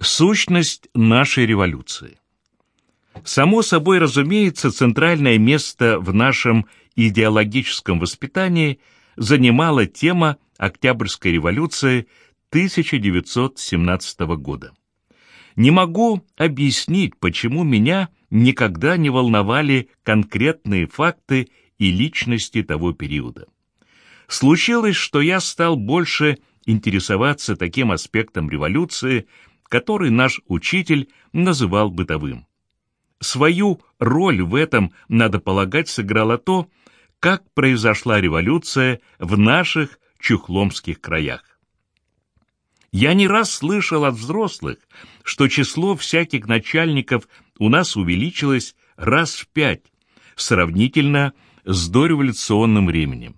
Сущность нашей революции. Само собой разумеется, центральное место в нашем идеологическом воспитании занимала тема Октябрьской революции 1917 года. Не могу объяснить, почему меня никогда не волновали конкретные факты и личности того периода. Случилось, что я стал больше интересоваться таким аспектом революции, который наш учитель называл бытовым. Свою роль в этом, надо полагать, сыграло то, как произошла революция в наших чухломских краях. Я не раз слышал от взрослых, что число всяких начальников у нас увеличилось раз в пять, сравнительно с дореволюционным временем.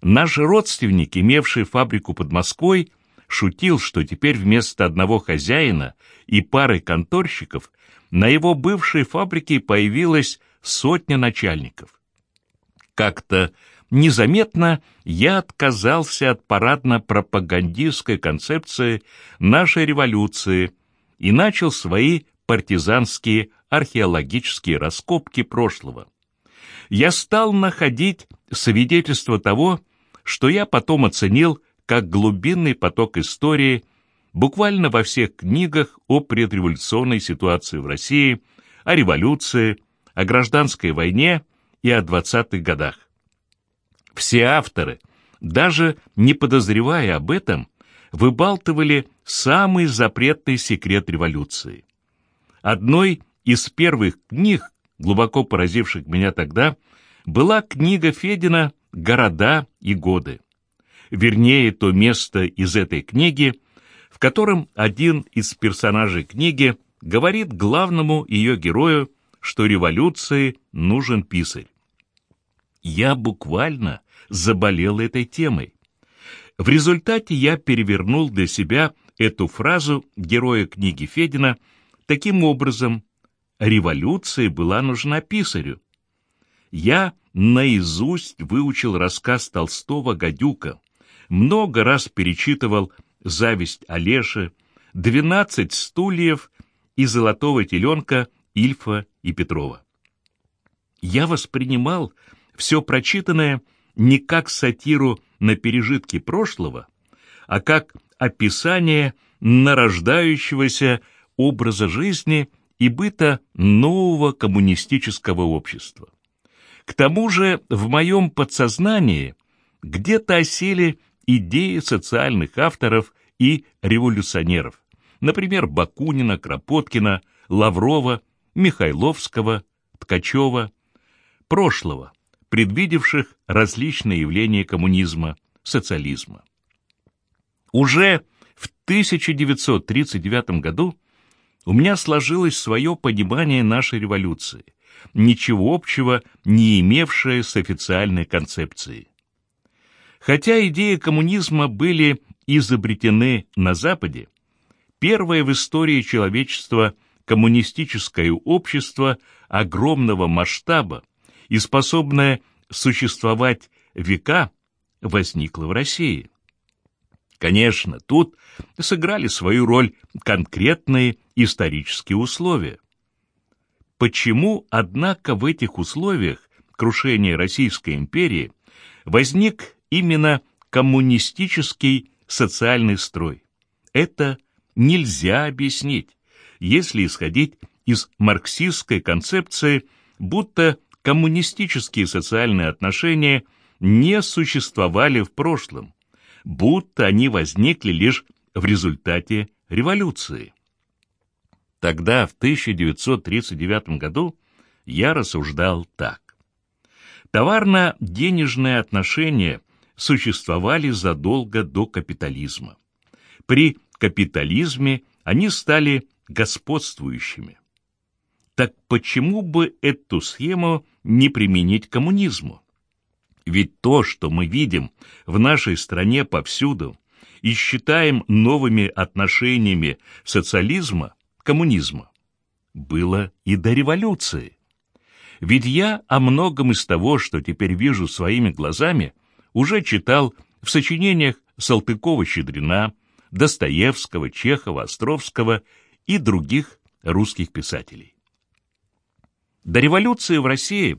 Наш родственник, имевший фабрику под Москвой, шутил, что теперь вместо одного хозяина и пары конторщиков на его бывшей фабрике появилась сотня начальников. Как-то незаметно я отказался от парадно-пропагандистской концепции нашей революции и начал свои партизанские археологические раскопки прошлого. Я стал находить свидетельства того, что я потом оценил как глубинный поток истории буквально во всех книгах о предреволюционной ситуации в России, о революции, о гражданской войне и о 20-х годах. Все авторы, даже не подозревая об этом, выбалтывали самый запретный секрет революции. Одной из первых книг, глубоко поразивших меня тогда, была книга Федина «Города и годы». Вернее, то место из этой книги, в котором один из персонажей книги говорит главному ее герою, что революции нужен писарь. Я буквально заболел этой темой. В результате я перевернул для себя эту фразу героя книги Федина таким образом «Революция была нужна писарю». Я наизусть выучил рассказ Толстого «Гадюка», много раз перечитывал «Зависть Олеши», «Двенадцать стульев» и «Золотого теленка» Ильфа и Петрова. Я воспринимал все прочитанное не как сатиру на пережитки прошлого, а как описание нарождающегося образа жизни и быта нового коммунистического общества. К тому же в моем подсознании где-то осели идеи социальных авторов и революционеров, например, Бакунина, Кропоткина, Лаврова, Михайловского, Ткачева, прошлого, предвидевших различные явления коммунизма, социализма. Уже в 1939 году у меня сложилось свое понимание нашей революции, ничего общего не имевшее с официальной концепцией. Хотя идеи коммунизма были изобретены на Западе, первое в истории человечества коммунистическое общество огромного масштаба и способное существовать века возникло в России. Конечно, тут сыграли свою роль конкретные исторические условия. Почему, однако, в этих условиях крушения Российской империи возник именно коммунистический социальный строй. Это нельзя объяснить, если исходить из марксистской концепции, будто коммунистические социальные отношения не существовали в прошлом, будто они возникли лишь в результате революции. Тогда, в 1939 году, я рассуждал так. Товарно-денежные отношения существовали задолго до капитализма. При капитализме они стали господствующими. Так почему бы эту схему не применить к коммунизму? Ведь то, что мы видим в нашей стране повсюду и считаем новыми отношениями социализма, коммунизма, было и до революции. Ведь я о многом из того, что теперь вижу своими глазами, уже читал в сочинениях Салтыкова-Щедрина, Достоевского, Чехова, Островского и других русских писателей. До революции в России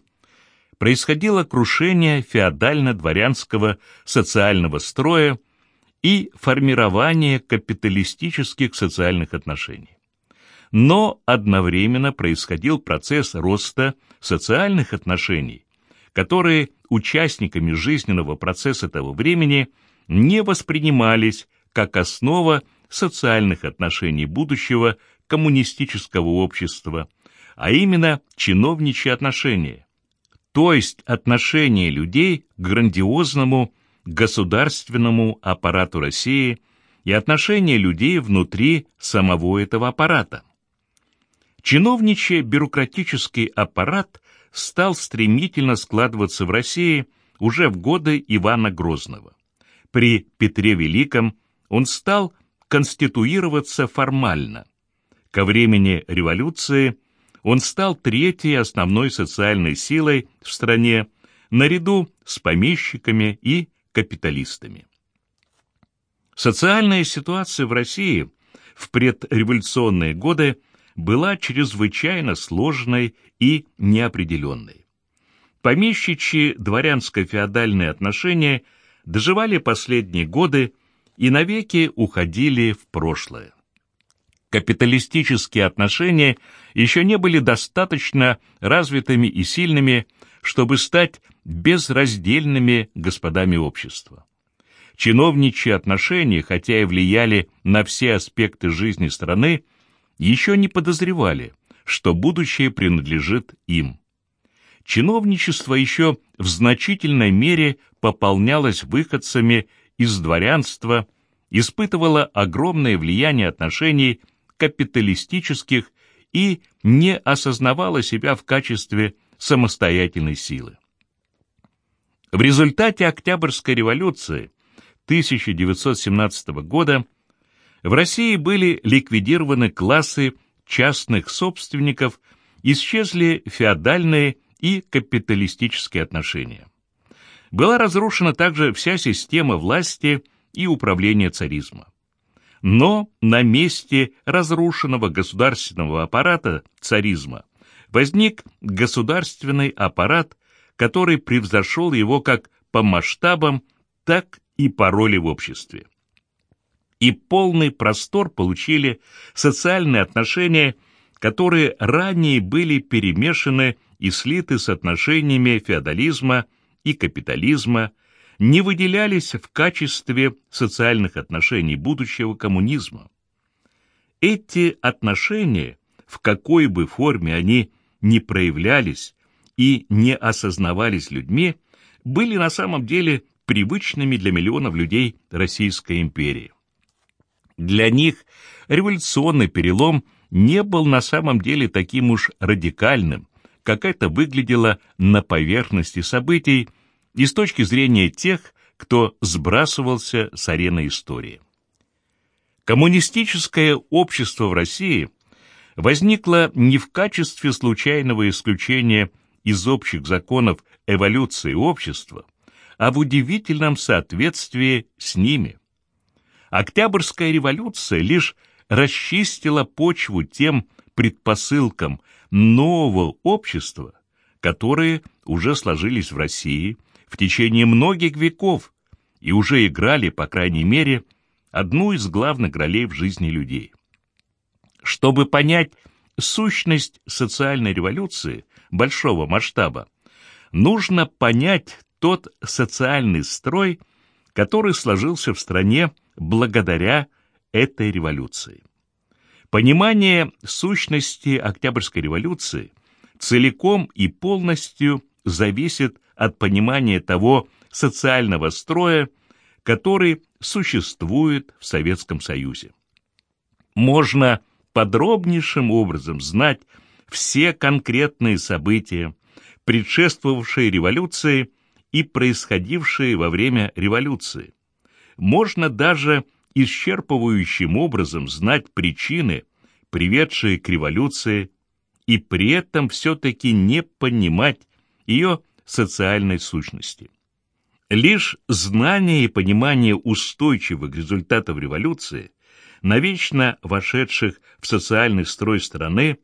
происходило крушение феодально-дворянского социального строя и формирование капиталистических социальных отношений. Но одновременно происходил процесс роста социальных отношений, которые участниками жизненного процесса того времени не воспринимались как основа социальных отношений будущего коммунистического общества, а именно чиновничьи отношения, то есть отношение людей к грандиозному государственному аппарату России и отношение людей внутри самого этого аппарата. Чиновничий бюрократический аппарат стал стремительно складываться в России уже в годы Ивана Грозного. При Петре Великом он стал конституироваться формально. Ко времени революции он стал третьей основной социальной силой в стране наряду с помещиками и капиталистами. Социальная ситуация в России в предреволюционные годы была чрезвычайно сложной и неопределенной. Помещичьи дворянско-феодальные отношения доживали последние годы и навеки уходили в прошлое. Капиталистические отношения еще не были достаточно развитыми и сильными, чтобы стать безраздельными господами общества. Чиновничьи отношения, хотя и влияли на все аспекты жизни страны, еще не подозревали, что будущее принадлежит им. Чиновничество еще в значительной мере пополнялось выходцами из дворянства, испытывало огромное влияние отношений капиталистических и не осознавало себя в качестве самостоятельной силы. В результате Октябрьской революции 1917 года в России были ликвидированы классы частных собственников, исчезли феодальные и капиталистические отношения. Была разрушена также вся система власти и управления царизма. Но на месте разрушенного государственного аппарата царизма возник государственный аппарат, который превзошел его как по масштабам, так и по роли в обществе. И полный простор получили социальные отношения, которые ранее были перемешаны и слиты с отношениями феодализма и капитализма, не выделялись в качестве социальных отношений будущего коммунизма. Эти отношения, в какой бы форме они не проявлялись и не осознавались людьми, были на самом деле привычными для миллионов людей Российской империи. Для них революционный перелом не был на самом деле таким уж радикальным, как это выглядело на поверхности событий и с точки зрения тех, кто сбрасывался с арены истории. Коммунистическое общество в России возникло не в качестве случайного исключения из общих законов эволюции общества, а в удивительном соответствии с ними. Октябрьская революция лишь расчистила почву тем предпосылкам нового общества, которые уже сложились в России в течение многих веков и уже играли, по крайней мере, одну из главных ролей в жизни людей. Чтобы понять сущность социальной революции большого масштаба, нужно понять тот социальный строй, который сложился в стране благодаря этой революции. Понимание сущности Октябрьской революции целиком и полностью зависит от понимания того социального строя, который существует в Советском Союзе. Можно подробнейшим образом знать все конкретные события, предшествовавшие революции и происходившие во время революции. Можно даже исчерпывающим образом знать причины, приведшие к революции, и при этом все-таки не понимать ее социальной сущности. Лишь знание и понимание устойчивых результатов революции, навечно вошедших в социальный строй страны,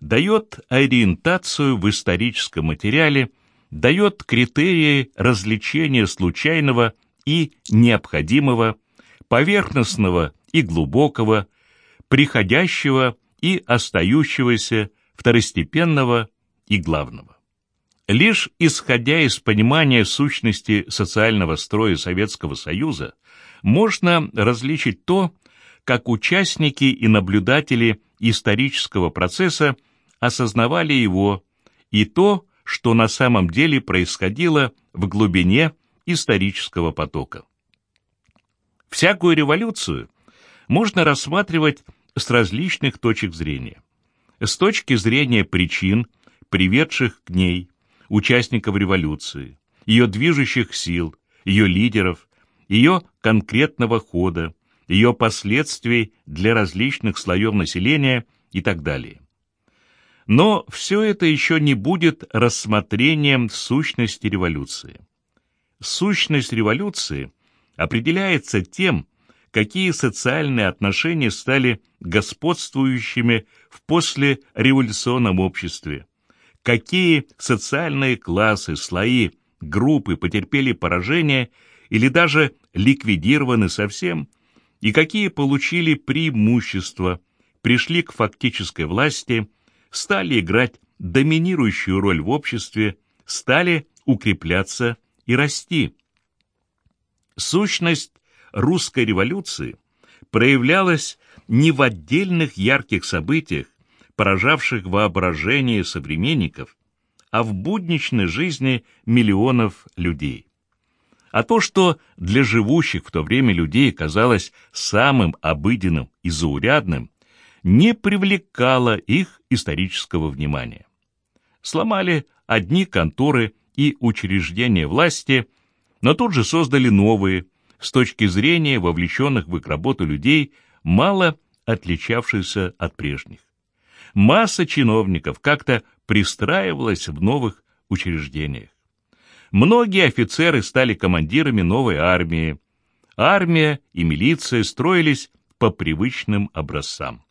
дает ориентацию в историческом материале, дает критерии различения случайного и необходимого, поверхностного и глубокого, приходящего и остающегося, второстепенного и главного. Лишь исходя из понимания сущности социального строя Советского Союза, можно различить то, как участники и наблюдатели исторического процесса осознавали его, и то, что на самом деле происходило в глубине исторического потока. Всякую революцию можно рассматривать с различных точек зрения. С точки зрения причин, приведших к ней, участников революции, ее движущих сил, ее лидеров, ее конкретного хода, ее последствий для различных слоев населения и так далее. Но все это еще не будет рассмотрением сущности революции. Сущность революции определяется тем, какие социальные отношения стали господствующими в послереволюционном обществе, какие социальные классы, слои, группы потерпели поражение или даже ликвидированы совсем, и какие получили преимущества, пришли к фактической власти, стали играть доминирующую роль в обществе, стали укрепляться и расти. Сущность русской революции проявлялась не в отдельных ярких событиях, поражавших воображение современников, а в будничной жизни миллионов людей. А то, что для живущих в то время людей казалось самым обыденным и заурядным, не привлекало их исторического внимания. Сломали одни конторы и учреждения власти, но тут же создали новые, с точки зрения вовлеченных в их работу людей, мало отличавшихся от прежних масса чиновников как-то пристраивалась в новых учреждениях. Многие офицеры стали командирами новой армии. Армия и милиция строились по привычным образцам.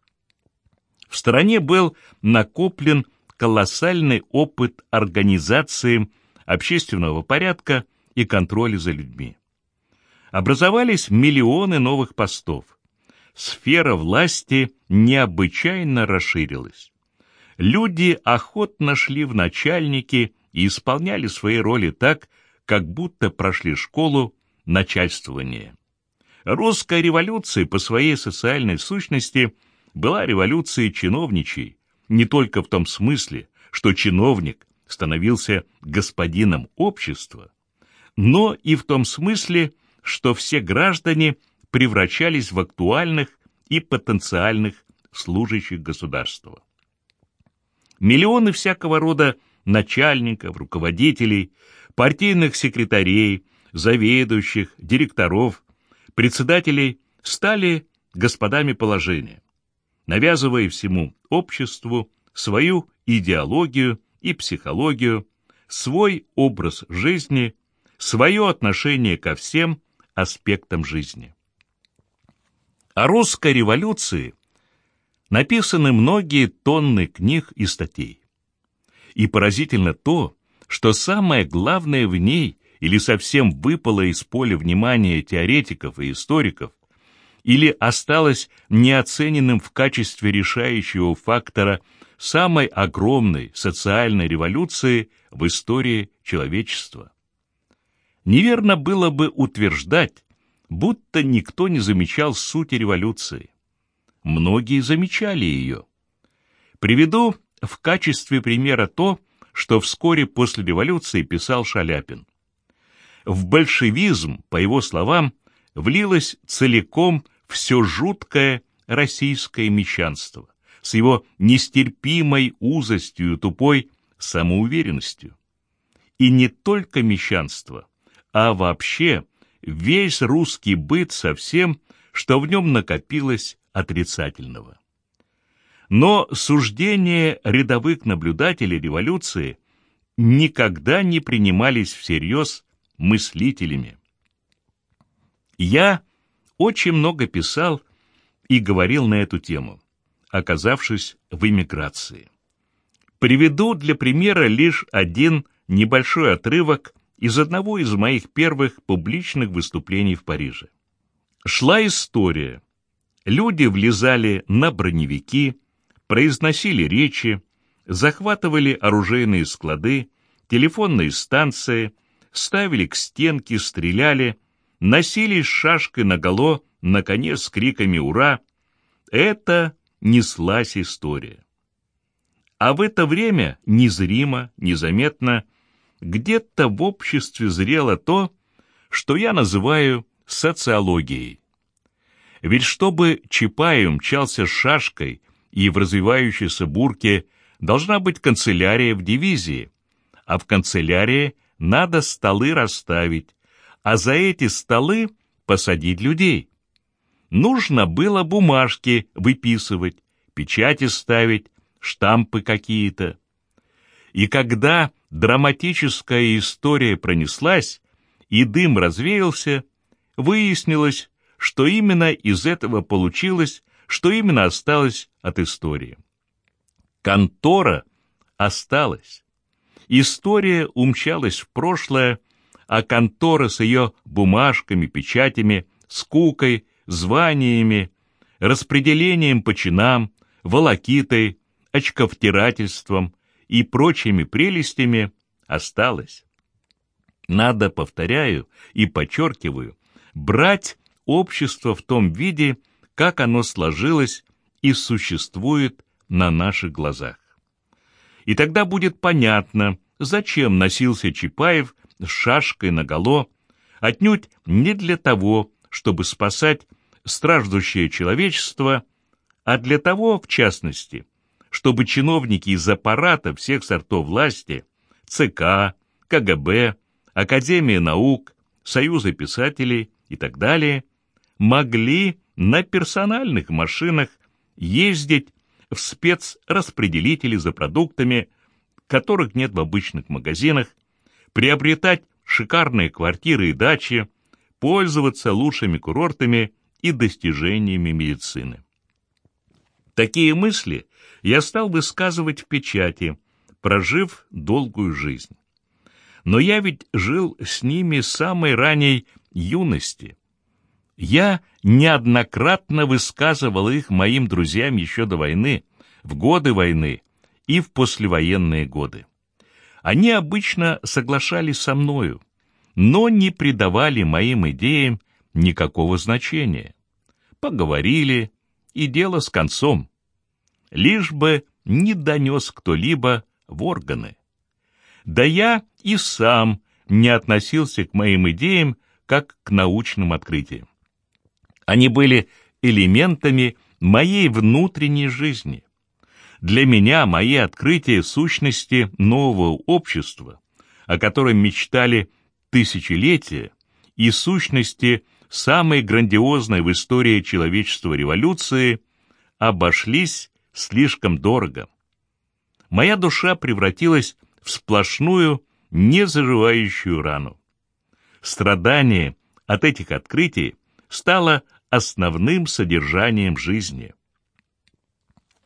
В стране был накоплен колоссальный опыт организации общественного порядка и контроля за людьми. Образовались миллионы новых постов сфера власти необычайно расширилась. Люди охотно шли в начальники и исполняли свои роли так, как будто прошли школу начальствования. Русская революция по своей социальной сущности была революцией чиновничей, не только в том смысле, что чиновник становился господином общества, но и в том смысле, что все граждане превращались в актуальных и потенциальных служащих государства. Миллионы всякого рода начальников, руководителей, партийных секретарей, заведующих, директоров, председателей стали господами положения, навязывая всему обществу свою идеологию и психологию, свой образ жизни, свое отношение ко всем аспектам жизни. О русской революции написаны многие тонны книг и статей. И поразительно то, что самое главное в ней или совсем выпало из поля внимания теоретиков и историков, или осталось неоцененным в качестве решающего фактора самой огромной социальной революции в истории человечества. Неверно было бы утверждать, будто никто не замечал сути революции. Многие замечали ее. Приведу в качестве примера то, что вскоре после революции писал Шаляпин. В большевизм, по его словам, влилось целиком все жуткое российское мещанство с его нестерпимой узостью, тупой самоуверенностью. И не только мещанство, а вообще – весь русский быт со всем, что в нем накопилось отрицательного. Но суждения рядовых наблюдателей революции никогда не принимались всерьез мыслителями. Я очень много писал и говорил на эту тему, оказавшись в эмиграции. Приведу для примера лишь один небольшой отрывок из одного из моих первых публичных выступлений в Париже. Шла история. Люди влезали на броневики, произносили речи, захватывали оружейные склады, телефонные станции, ставили к стенке, стреляли, носились шашкой наголо, наконец с криками «Ура!». Это неслась история. А в это время незримо, незаметно, где-то в обществе зрело то, что я называю социологией. Ведь чтобы Чапаев мчался с шашкой и в развивающейся бурке должна быть канцелярия в дивизии, а в канцелярии надо столы расставить, а за эти столы посадить людей. Нужно было бумажки выписывать, печати ставить, штампы какие-то. И когда драматическая история пронеслась, и дым развеялся, выяснилось, что именно из этого получилось, что именно осталось от истории. Контора осталась. История умчалась в прошлое, а контора с ее бумажками, печатями, скукой, званиями, распределением по чинам, волокитой, очковтирательством и прочими прелестями осталась. Надо, повторяю и подчеркиваю, брать общество в том виде, как оно сложилось и существует на наших глазах. И тогда будет понятно, зачем носился Чапаев с шашкой наголо, отнюдь не для того, чтобы спасать страждущее человечество, а для того, в частности, чтобы чиновники из аппарата всех сортов власти, ЦК, КГБ, Академия наук, Союза писателей и так далее, могли на персональных машинах ездить в спецраспределители за продуктами, которых нет в обычных магазинах, приобретать шикарные квартиры и дачи, пользоваться лучшими курортами и достижениями медицины. Такие мысли я стал высказывать в печати, прожив долгую жизнь. Но я ведь жил с ними с самой ранней юности. Я неоднократно высказывал их моим друзьям еще до войны, в годы войны и в послевоенные годы. Они обычно соглашались со мною, но не придавали моим идеям никакого значения. Поговорили, и дело с концом. Лишь бы не донес кто-либо в органы. Да я и сам не относился к моим идеям как к научным открытиям. Они были элементами моей внутренней жизни. Для меня мои открытия сущности нового общества, о котором мечтали тысячелетия, и сущности самой грандиозной в истории человечества революции обошлись слишком дорого. Моя душа превратилась в сплошную, незаживающую рану. Страдание от этих открытий стало основным содержанием жизни.